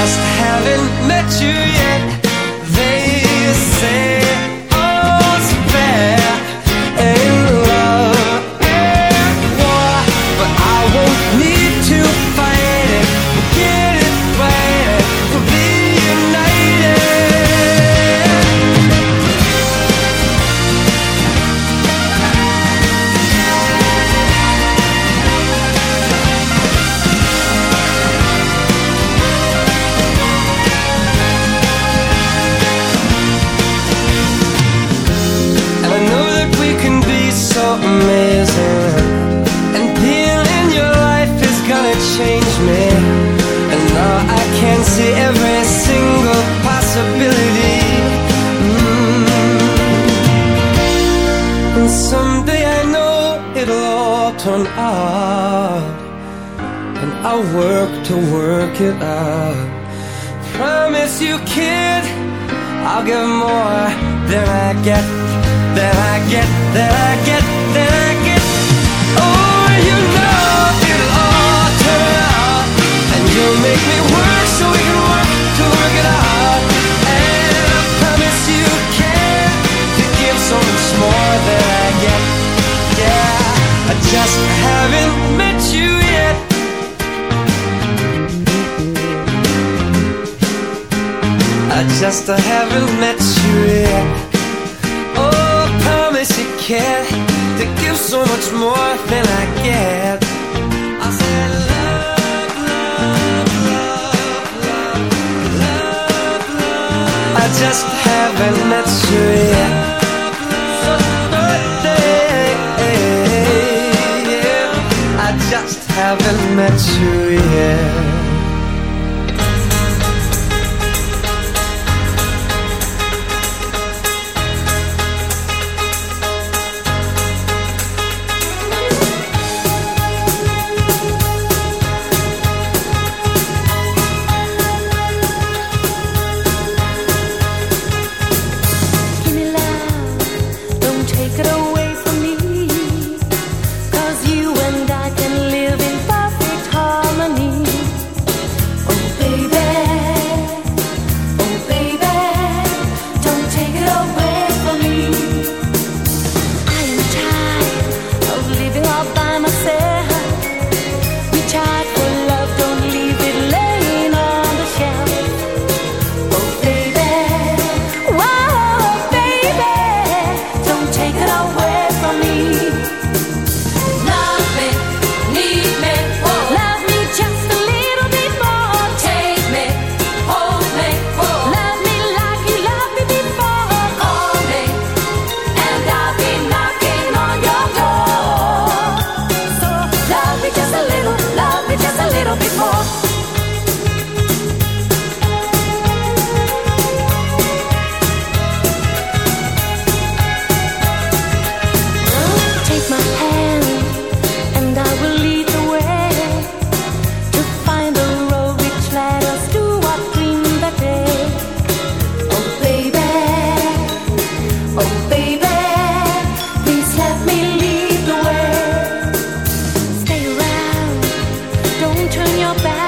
just haven't met you yet. They to your back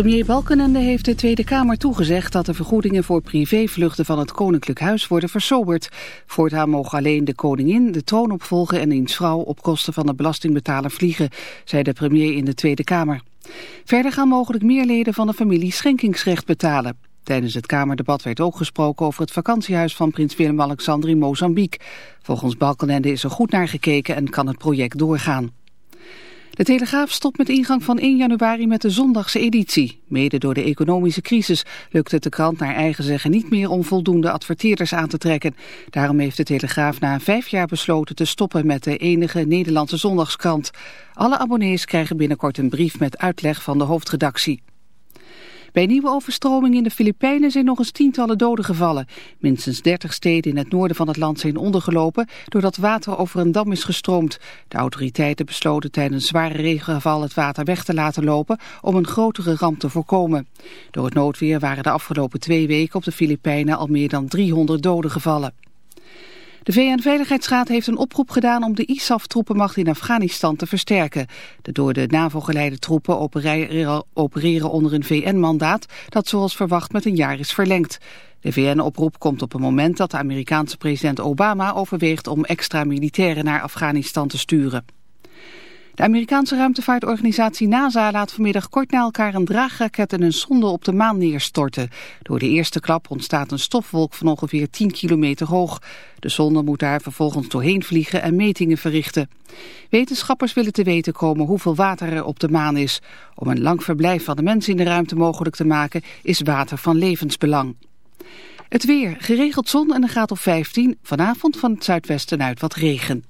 Premier Balkenende heeft de Tweede Kamer toegezegd dat de vergoedingen voor privévluchten van het Koninklijk Huis worden versoberd. Voortaan mogen alleen de koningin, de troon opvolgen en diens vrouw op kosten van de belastingbetaler vliegen, zei de premier in de Tweede Kamer. Verder gaan mogelijk meer leden van de familie schenkingsrecht betalen. Tijdens het Kamerdebat werd ook gesproken over het vakantiehuis van prins Willem-Alexander in Mozambique. Volgens Balkenende is er goed naar gekeken en kan het project doorgaan. De Telegraaf stopt met ingang van 1 januari met de zondagse editie. Mede door de economische crisis lukt het de krant naar eigen zeggen niet meer om voldoende adverteerders aan te trekken. Daarom heeft de Telegraaf na vijf jaar besloten te stoppen met de enige Nederlandse zondagskrant. Alle abonnees krijgen binnenkort een brief met uitleg van de hoofdredactie. Bij nieuwe overstroming in de Filipijnen zijn nog eens tientallen doden gevallen. Minstens 30 steden in het noorden van het land zijn ondergelopen doordat water over een dam is gestroomd. De autoriteiten besloten tijdens zware regengeval het water weg te laten lopen om een grotere ramp te voorkomen. Door het noodweer waren de afgelopen twee weken op de Filipijnen al meer dan 300 doden gevallen. De VN-veiligheidsraad heeft een oproep gedaan om de ISAF-troepenmacht in Afghanistan te versterken. De door de NAVO geleide troepen opereren onder een VN-mandaat dat zoals verwacht met een jaar is verlengd. De VN-oproep komt op een moment dat de Amerikaanse president Obama overweegt om extra militairen naar Afghanistan te sturen. De Amerikaanse ruimtevaartorganisatie NASA laat vanmiddag kort na elkaar een draagraket en een sonde op de maan neerstorten. Door de eerste klap ontstaat een stofwolk van ongeveer 10 kilometer hoog. De sonde moet daar vervolgens doorheen vliegen en metingen verrichten. Wetenschappers willen te weten komen hoeveel water er op de maan is. Om een lang verblijf van de mensen in de ruimte mogelijk te maken is water van levensbelang. Het weer, geregeld zon en een graad of 15. Vanavond van het zuidwesten uit wat regen.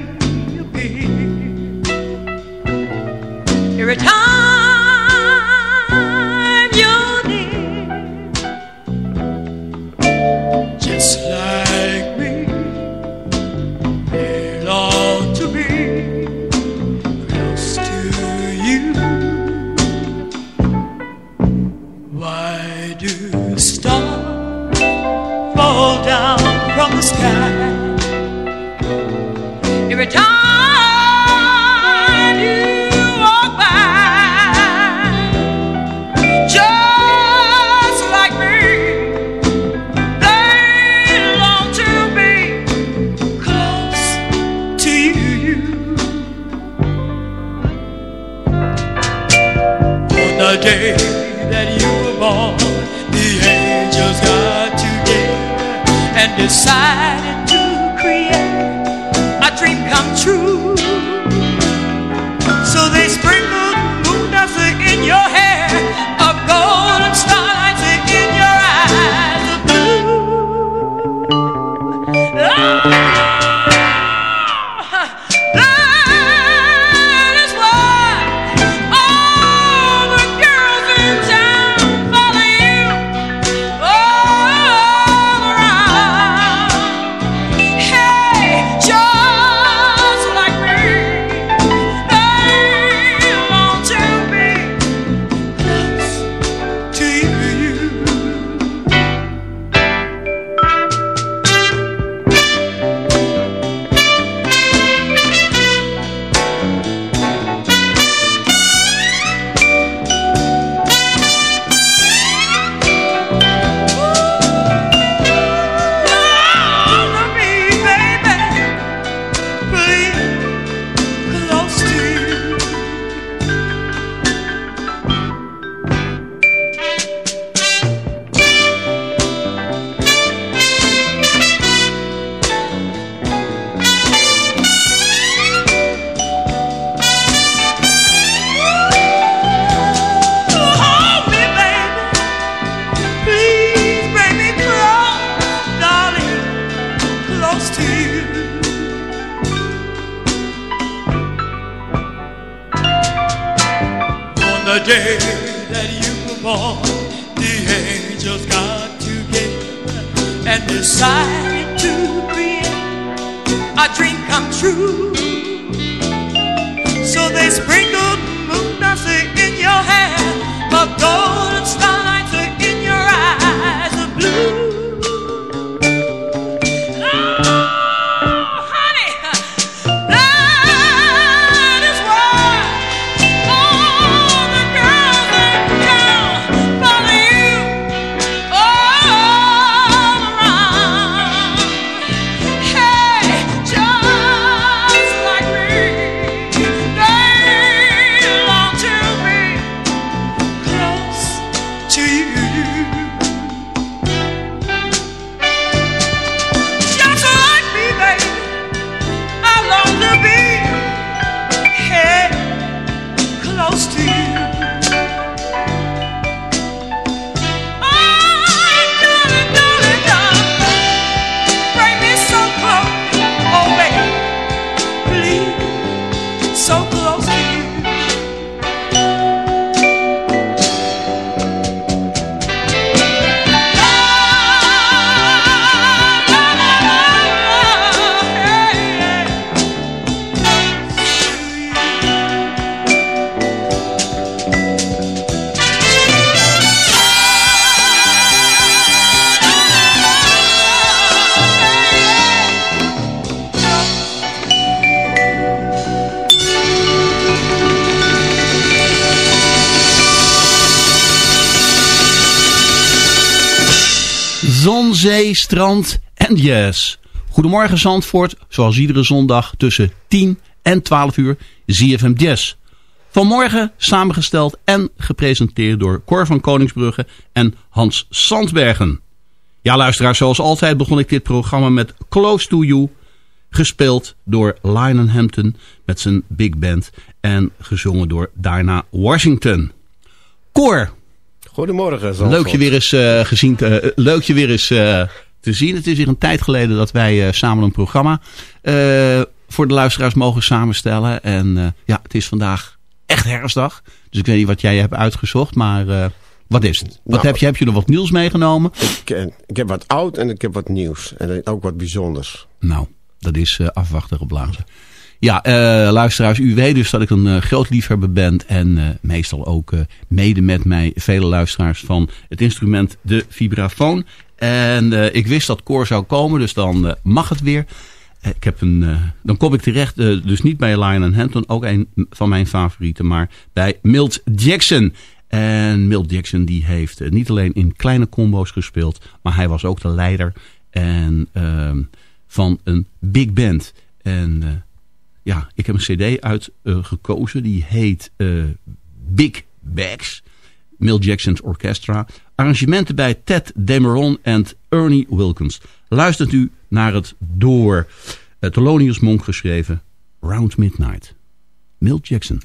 the day that you were born, the angels got together and decided to create a dream come true. So they sprinkled moon dust in your hair, but golden starlights strand en jazz. Goedemorgen Zandvoort, zoals iedere zondag tussen 10 en 12 uur ZFM Jazz. Vanmorgen samengesteld en gepresenteerd door Cor van Koningsbrugge en Hans Sandbergen. Ja luisteraars, zoals altijd begon ik dit programma met Close to You, gespeeld door Lionel Hampton met zijn big band en gezongen door Diana Washington. Cor, Goedemorgen, Zandvoort. Leuk je weer eens, eh, gezien, te- eh, leuk je weer eens eh, te zien. Het is weer een tijd geleden dat wij eh, samen een programma eh, voor de luisteraars mogen samenstellen. En eh, ja, het is vandaag echt herfstdag. Dus ik weet niet wat jij hebt uitgezocht, maar wat is het? Wat Nou, heb je? Heb je er wat nieuws meegenomen? Ik, ik heb wat oud en ik heb wat nieuws. En ook wat bijzonders. Nou, dat is eh afwachten geblazen. Ja, luisteraars, u weet dus dat ik een groot liefhebber ben. En meestal ook mede met mij vele luisteraars van het instrument de vibrafoon. En eh, ik wist dat Cor zou komen, dus dan eh, mag het weer. Eh, ik heb een, dan kom ik terecht, dus niet bij Lionel Hampton, ook een van mijn favorieten, maar bij Milt Jackson. En Milt Jackson die heeft niet alleen in kleine combo's gespeeld, maar hij was ook de leider en, ehm, van een big band. En ja, ik heb een cd uitgekozen, die heet Big Bags. Milt Jackson's Orchestra. Arrangementen bij Ted Dameron en Ernie Wilkins. Luistert u naar het door uh, Thelonious Monk geschreven Round Midnight. Milt Jackson.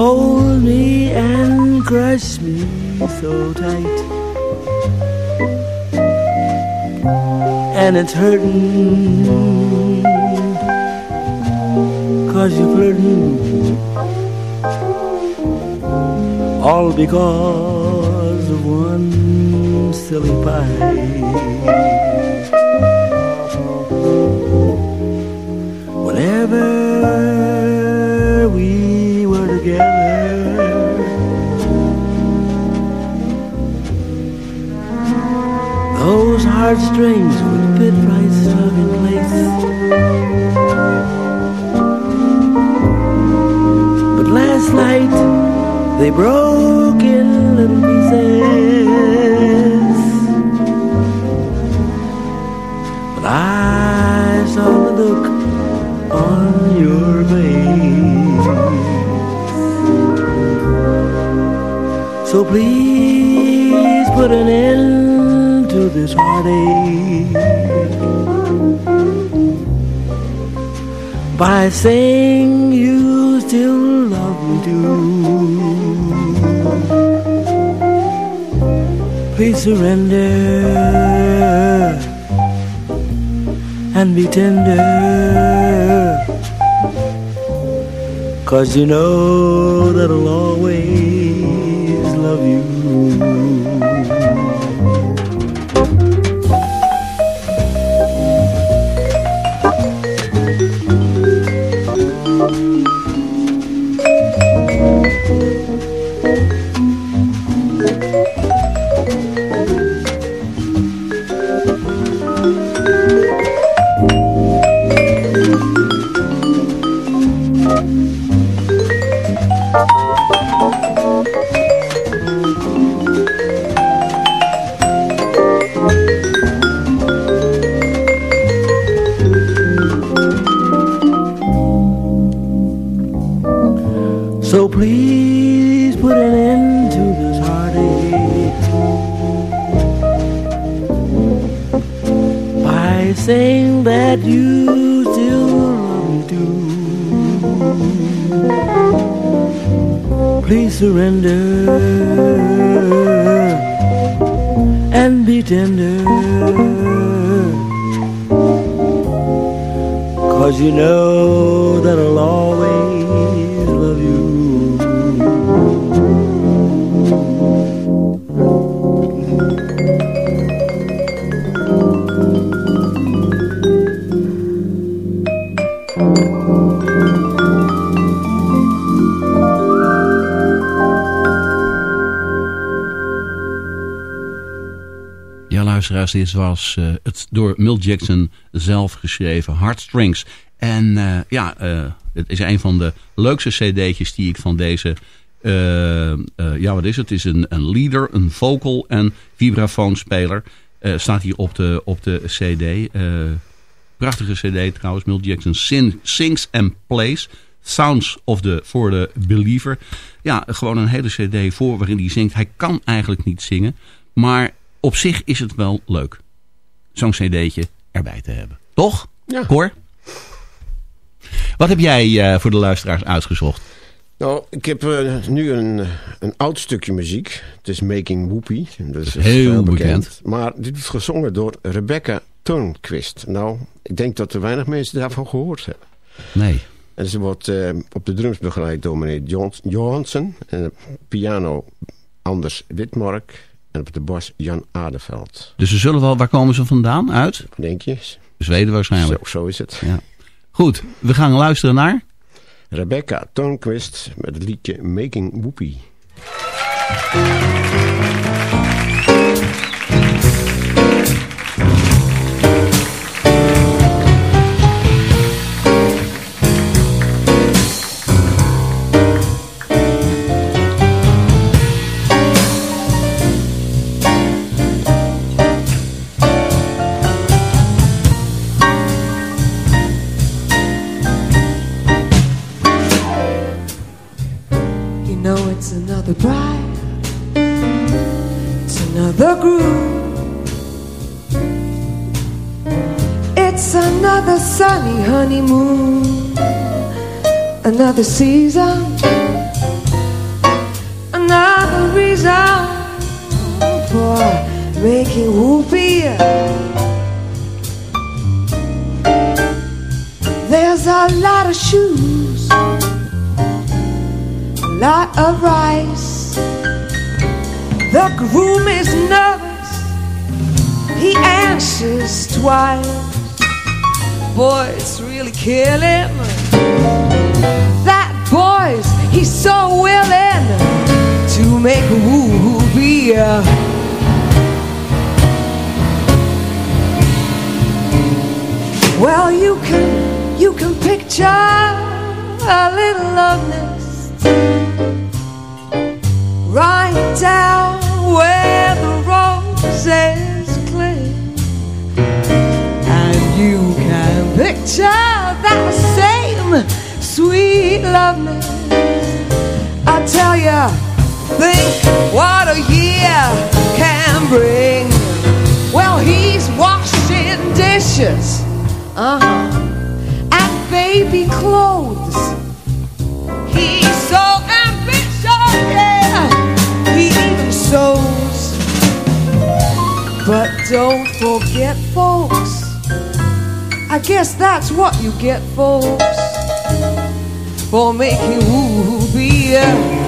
Hold me and crush me so tight. And it's hurting. Cause you're flirting. All because of one silly pie. Whenever heartstrings would fit right snug in place. But last night they broke in little pieces. But I saw the look on your face. So please this heartache by saying you still love me too. Please surrender and be tender. Cause you know that I'll dit was eh, het door Milt Jackson zelf geschreven Heartstrings. En eh, ja, eh, het is een van de leukste cd'tjes die ik van deze... ja, wat is het? Is een, een leader, een vocal en vibrafoonspeler. Staat hier op de, op de cd. Prachtige cd trouwens. Milt Jackson sing- Sings and Plays. Sounds of the for the Believer. Ja, gewoon een hele cd voor waarin hij zingt. Hij kan eigenlijk niet zingen. Maar op zich is het wel leuk. Zo'n cd'tje erbij te hebben. Toch? Ja. Cor? Wat heb jij eh, voor de luisteraars uitgezocht? Nou, ik heb eh, nu een, een oud stukje muziek. Het is Making Whoopie. Dat is Heel bekend. Maar dit is gezongen door Rebecca Turnquist. Nou, ik denk dat er weinig mensen daarvan gehoord hebben. Nee. En ze wordt eh, op de drums begeleid door meneer Johansen. En piano Anders Witmark. En op de bas Jan Adeveld. Dus ze zullen wel, waar komen ze vandaan? Uit? Denk je? Zweden waarschijnlijk. Zo, zo is het. Ja. Goed, we gaan luisteren naar... Rebecca Tornquist met het liedje Making Whoopie. Another groove, it's another sunny honeymoon, another season, another reason for making whoopee. There's a lot of shoes a lot of rice. The groom is nervous, he answers twice. Boy, it's really killing him. That boy's, he's so willing to make a woo beer. Well, you can, you can picture a little love nest right down roses cling. And you can picture that same sweet loveliness. I tell ya, think what a year can bring. Well, he's washing dishes, uh huh, and baby clothes. Don't forget, folks. I guess that's what you get, folks, for making woo beer.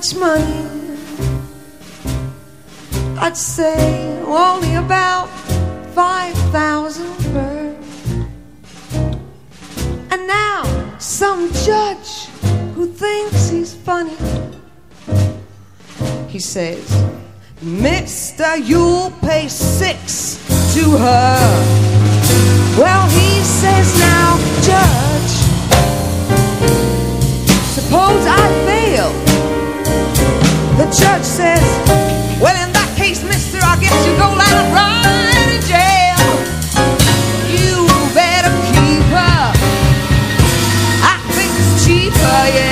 Much money. I'd say only about 5,000 per. And now, some judge who thinks he's funny, he says, Mister, you'll pay six to her. Well, he says, now, judge, suppose I fail. The judge says, well, in that case, mister, I guess you go down right in jail. You better keep her. I think it's cheaper, yeah,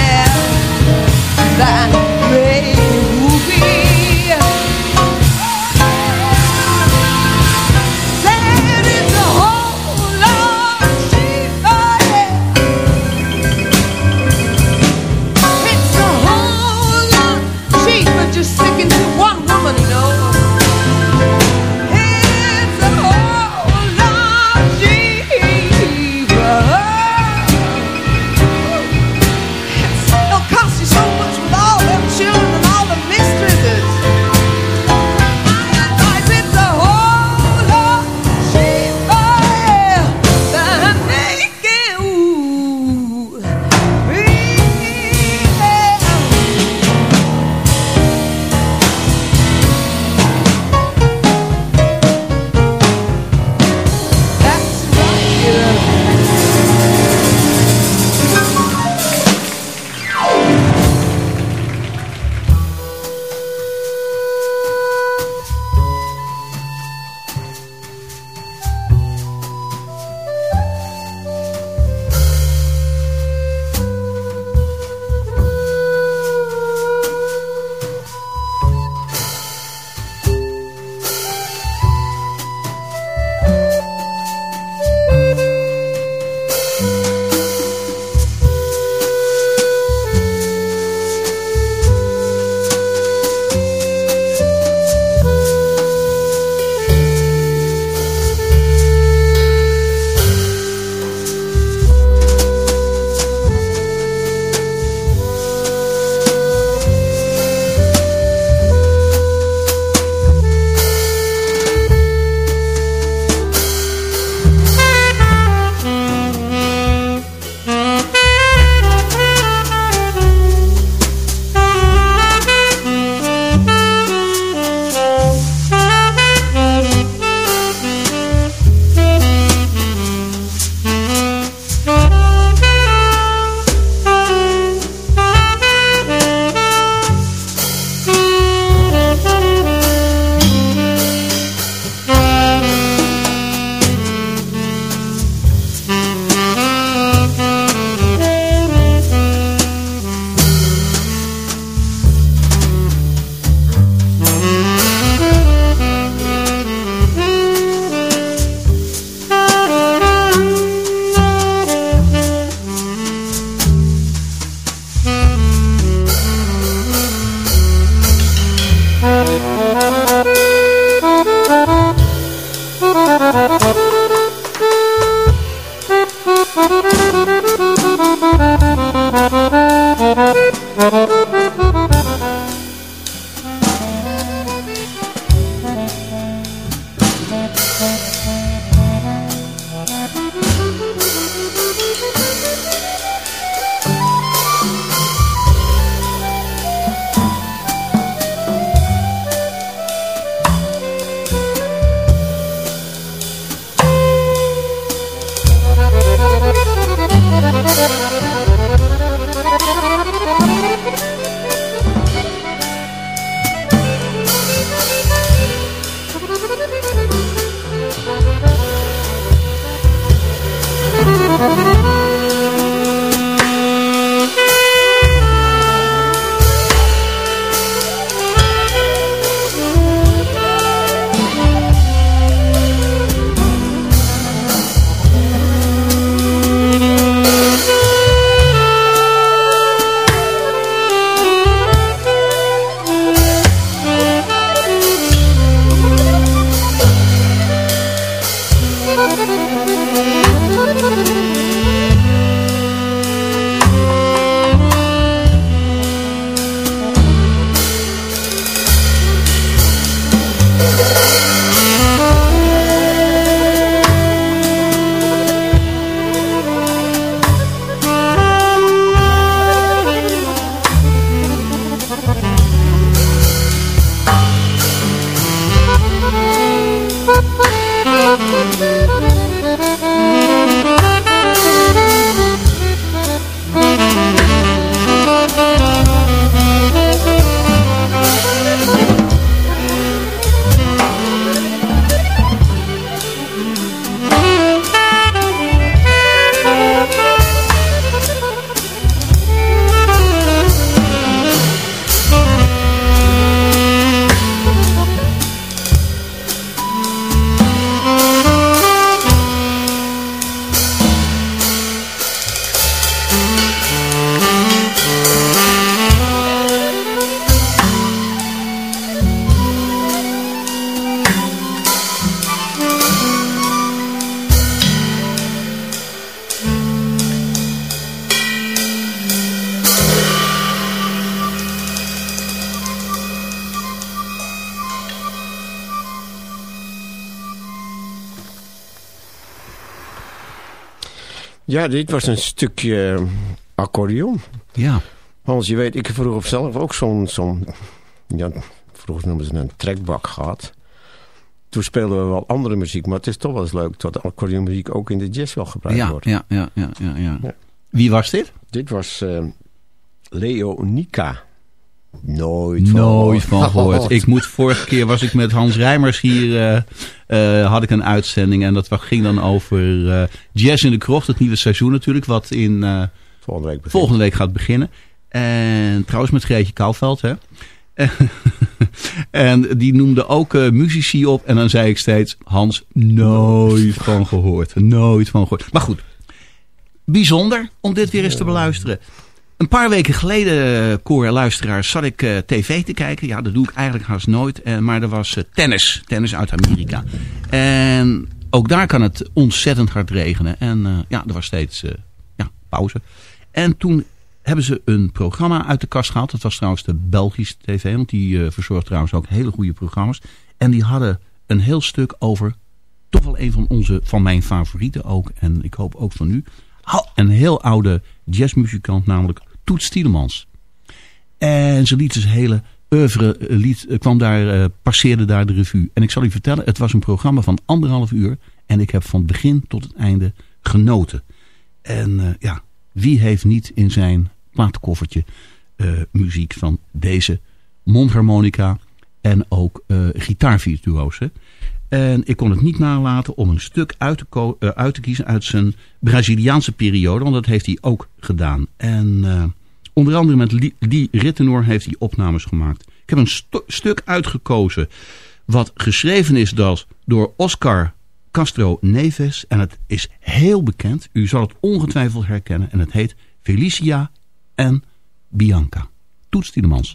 Ja, dit was een stukje eh, accordeon. Ja. Hans, je weet, ik heb vroeger zelf ook zo'n... zo'n ja, vroeger noemden ze een trekbak gehad. Toen speelden we wel andere muziek, maar het is toch wel eens leuk... dat accordeonmuziek ook in de jazz wel gebruikt Ja, wordt. ja, ja, ja, ja, ja. Wie was dit? Dit was eh Leonica. Nooit van Nooit van gehoord. Ik moet, vorige keer was ik met Hans Rijmers hier, eh, eh, had ik een uitzending. En dat ging dan over eh, Jazz in de Krocht, het nieuwe seizoen natuurlijk. Wat in Volgende week volgende week gaat beginnen. En trouwens met Greetje Kouwveld. Hè? en die noemde ook muzici op. En dan zei ik steeds, Hans, nooit van gehoord. Nooit van gehoord. Maar goed, bijzonder om dit weer eens te beluisteren. Een paar weken geleden, eh, koor en luisteraars, zat ik eh, tv te kijken. Ja, dat doe ik eigenlijk haast nooit. Eh, maar er was tennis. Tennis uit Amerika. En ook daar kan het ontzettend hard regenen. En ja, er was steeds ja, pauze. En toen hebben ze een programma uit de kast gehaald. Dat was trouwens de Belgische tv. Want die verzorgt trouwens ook hele goede programma's. En die hadden een heel stuk over toch wel een van onze, van mijn favorieten ook. En ik hoop ook van u. Een heel oude jazzmuzikant, namelijk Toets Tielemans. En ze liet zijn hele oeuvre, eh, liet, eh, kwam daar, eh, passeerde daar de revue. En ik zal u vertellen, het was een programma van anderhalf uur. En ik heb van begin tot het einde genoten. En ja, wie heeft niet in zijn plaatkoffertje muziek van deze mondharmonica en ook gitaarvirtuoos. hè? En ik kon het niet nalaten om een stuk uit te, uit te kiezen uit zijn Braziliaanse periode. Want dat heeft hij ook gedaan. En onder andere met Lee Rittenor heeft hij opnames gemaakt. Ik heb een stuk uitgekozen wat geschreven is door Oscar Castro Neves. En het is heel bekend. U zal het ongetwijfeld herkennen. En het heet Felicia en Bianca. Toets Tielemans.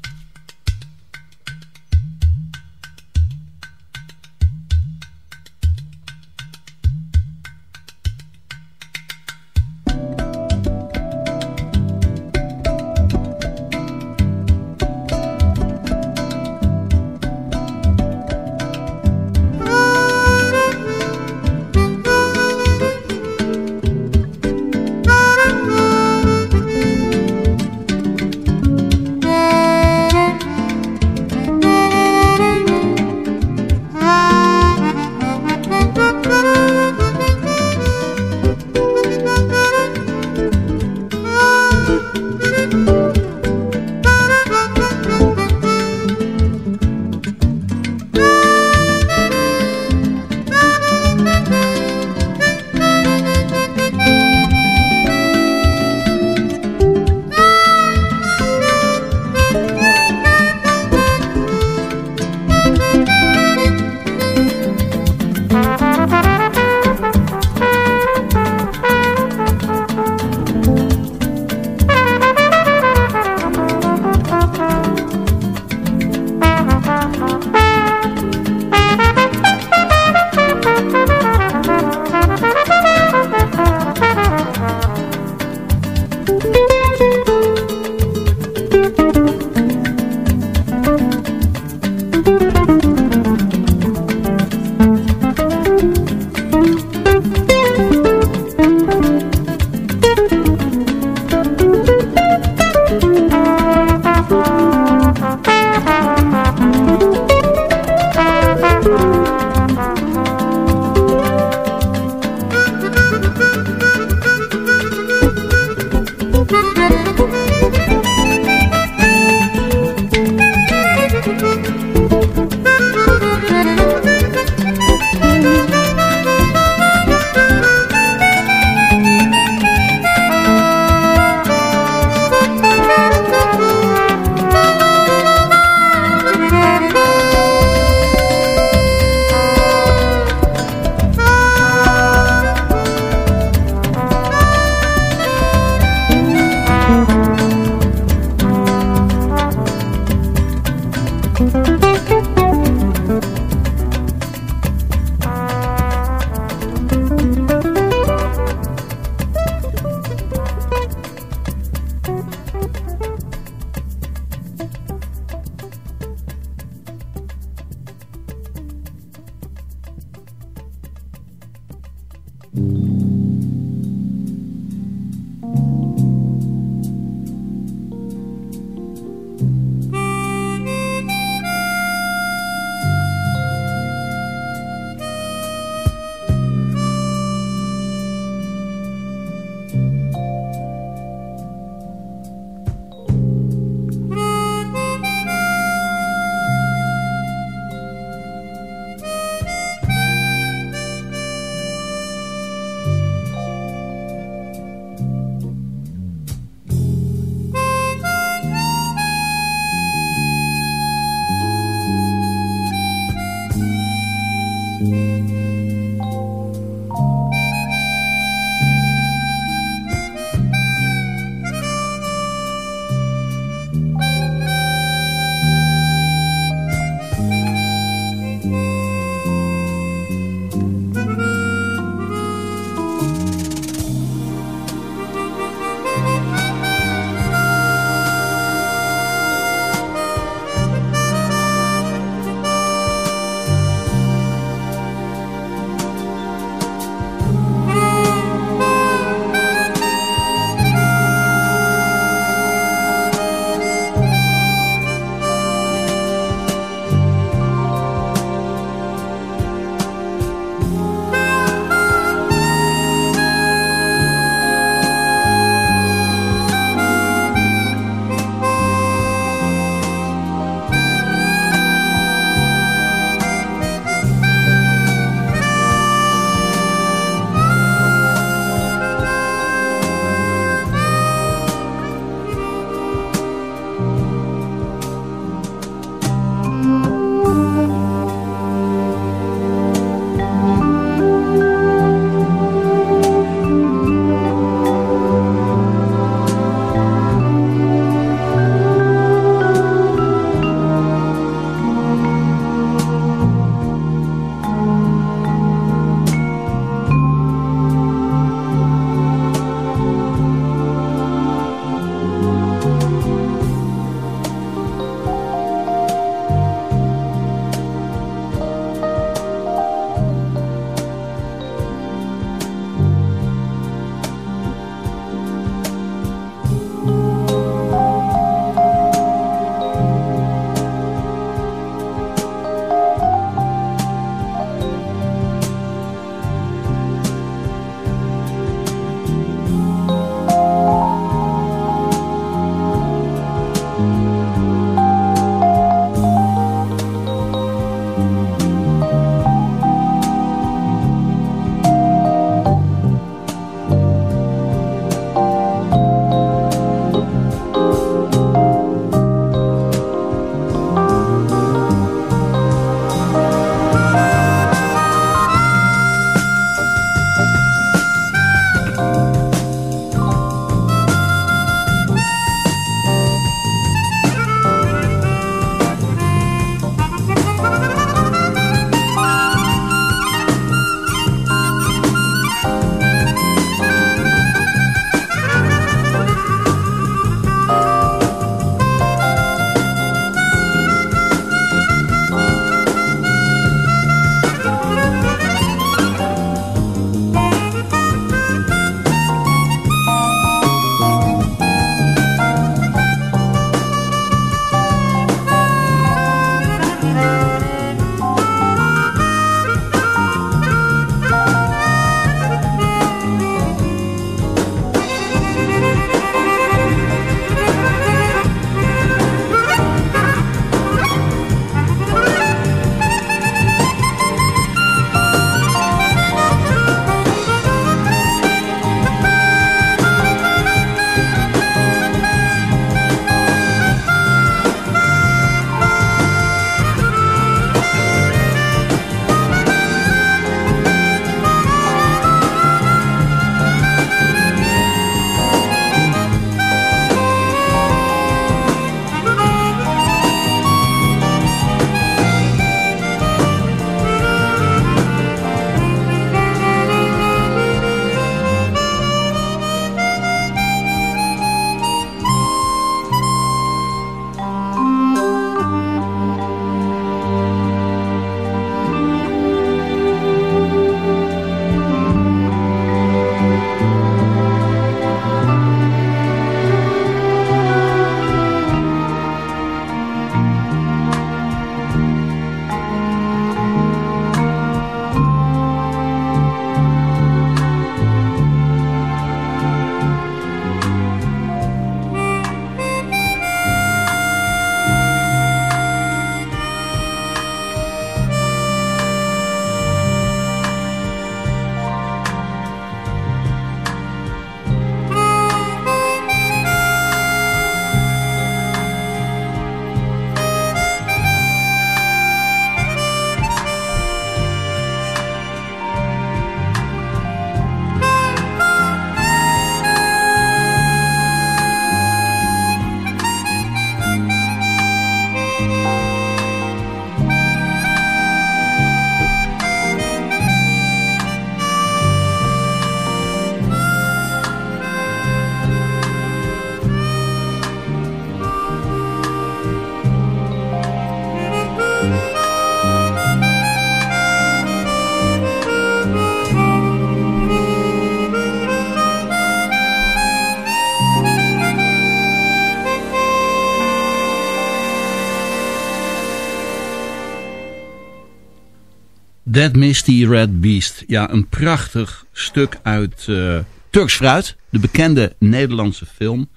That Misty Red Beast. Ja, een prachtig stuk uit uh, Turks Fruit. De bekende Nederlandse film.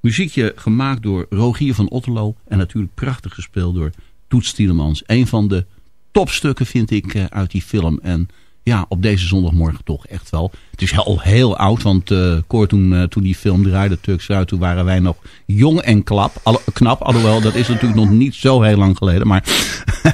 Muziekje gemaakt door Rogier van Otterlo. En natuurlijk prachtig gespeeld door Toets Tielemans. Een van de topstukken vind ik uh, uit die film. En ja, op deze zondagmorgen toch echt wel. Het is al heel oud, want uh, toen, toen die film draaide, Turks Fruit, toen waren wij nog jong en klap, alle, knap. Alhoewel, dat is natuurlijk nog niet zo heel lang geleden. Maar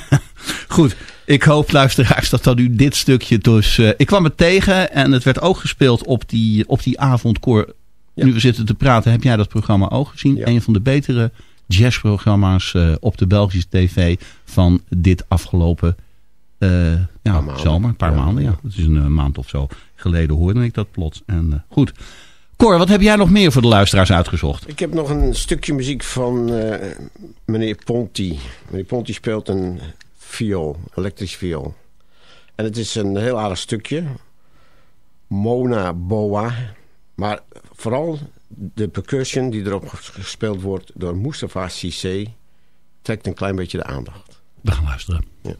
goed, ik hoop luisteraars dat dat u dit stukje dus... Uh, ik kwam het tegen en het werd ook gespeeld op die, op die avond. Cor, ja. nu we zitten te praten, heb jij dat programma ook gezien? Ja. Een van de betere jazzprogramma's op de Belgische tv van dit afgelopen uh, ja, zomer, een paar ja. maanden. Ja. Dat is een maand of zo geleden hoorde ik dat plots. En goed. Cor, wat heb jij nog meer voor de luisteraars uitgezocht? Ik heb nog een stukje muziek van meneer Ponti. Meneer Ponti speelt een viool, elektrisch viool. En het is een heel aardig stukje. Mona Boa. Maar vooral de percussion die erop gespeeld wordt door Mustafa Cissé... trekt een klein beetje de aandacht. We gaan luisteren. Ja.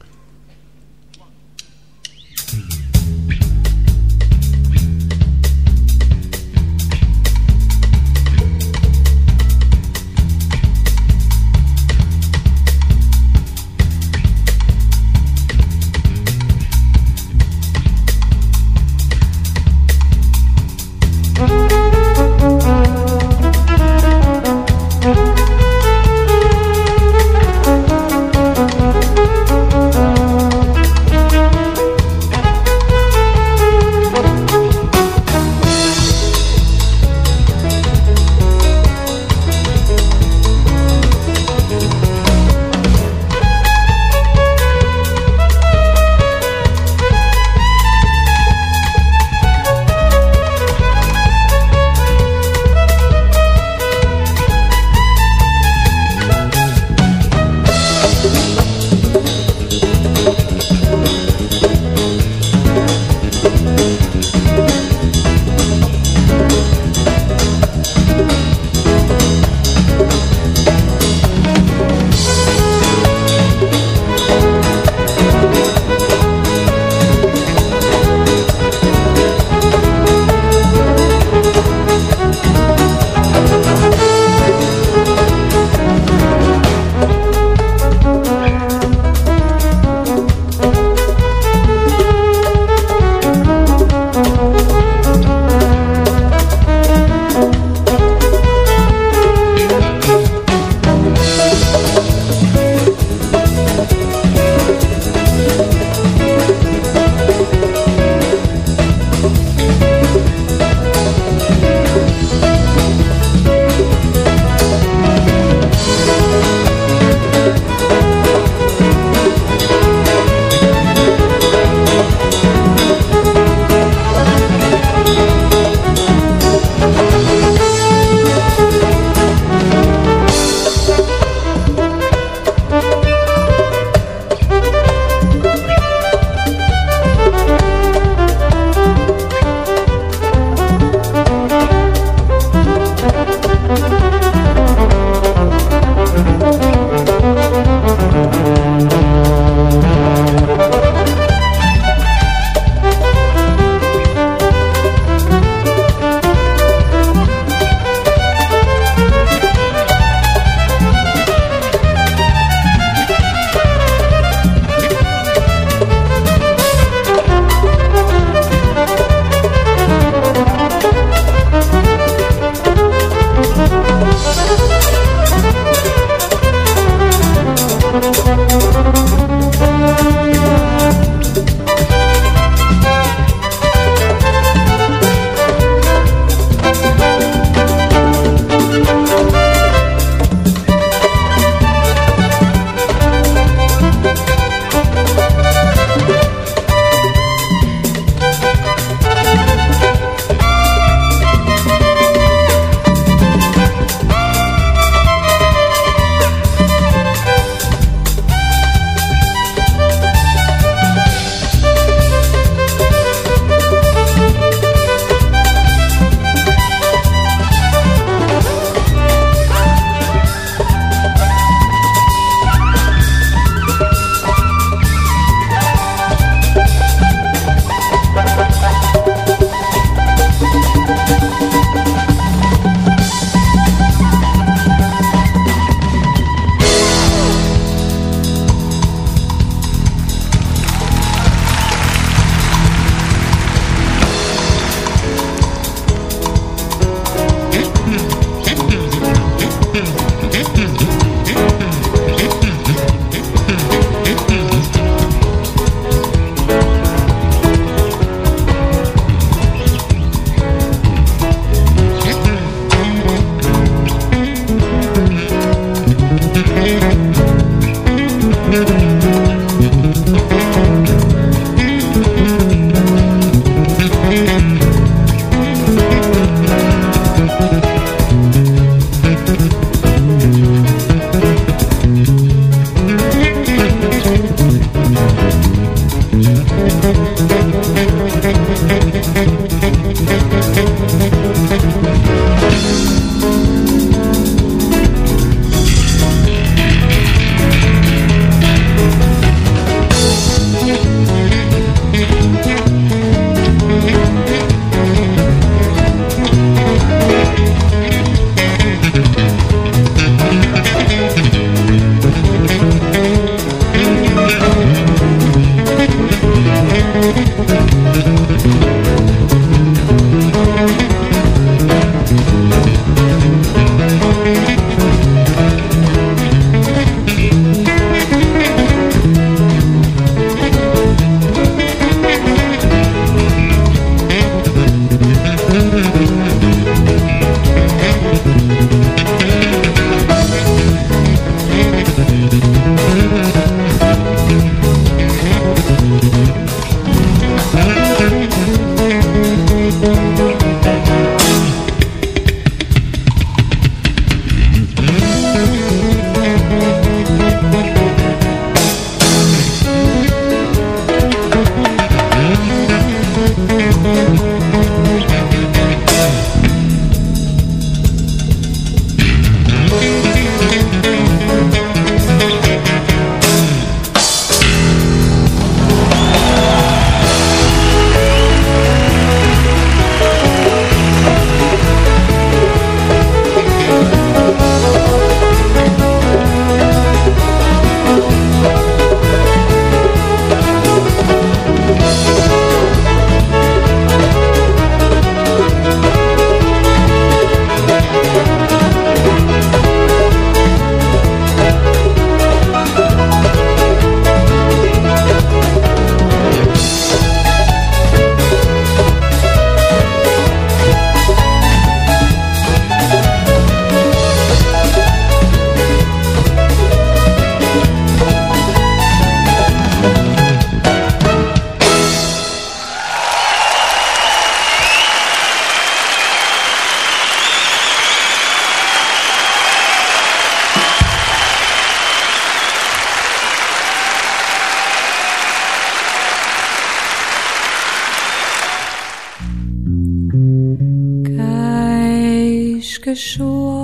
说